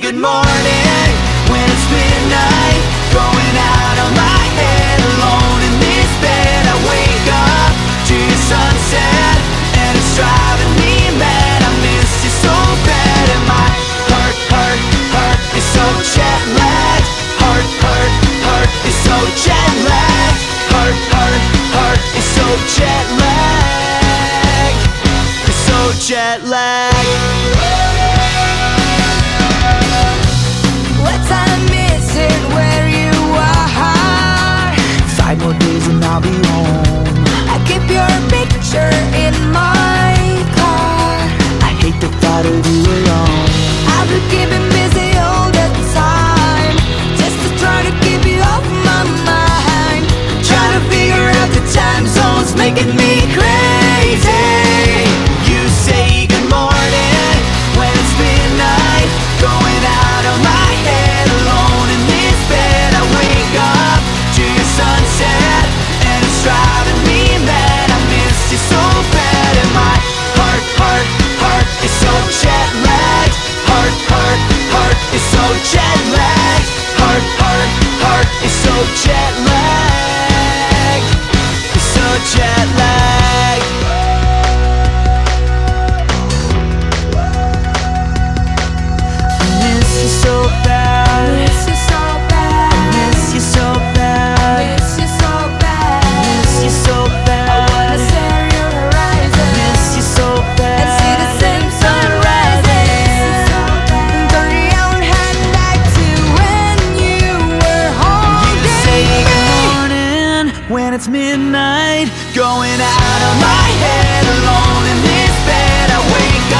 good morning. When it's midnight Going out of my head. Alone in this bed I wake up to the sunset. And it's driving me mad. I miss you so bad. And my heart, heart, heart is so jet lagged Heart, heart, heart is so jet lagged Heart, heart, heart is so jet lagged It's so jet lagged I'll be home. I keep your picture in my car. I hate the thought of you. chest and it's midnight Going out of my head alone in this bed I wake up.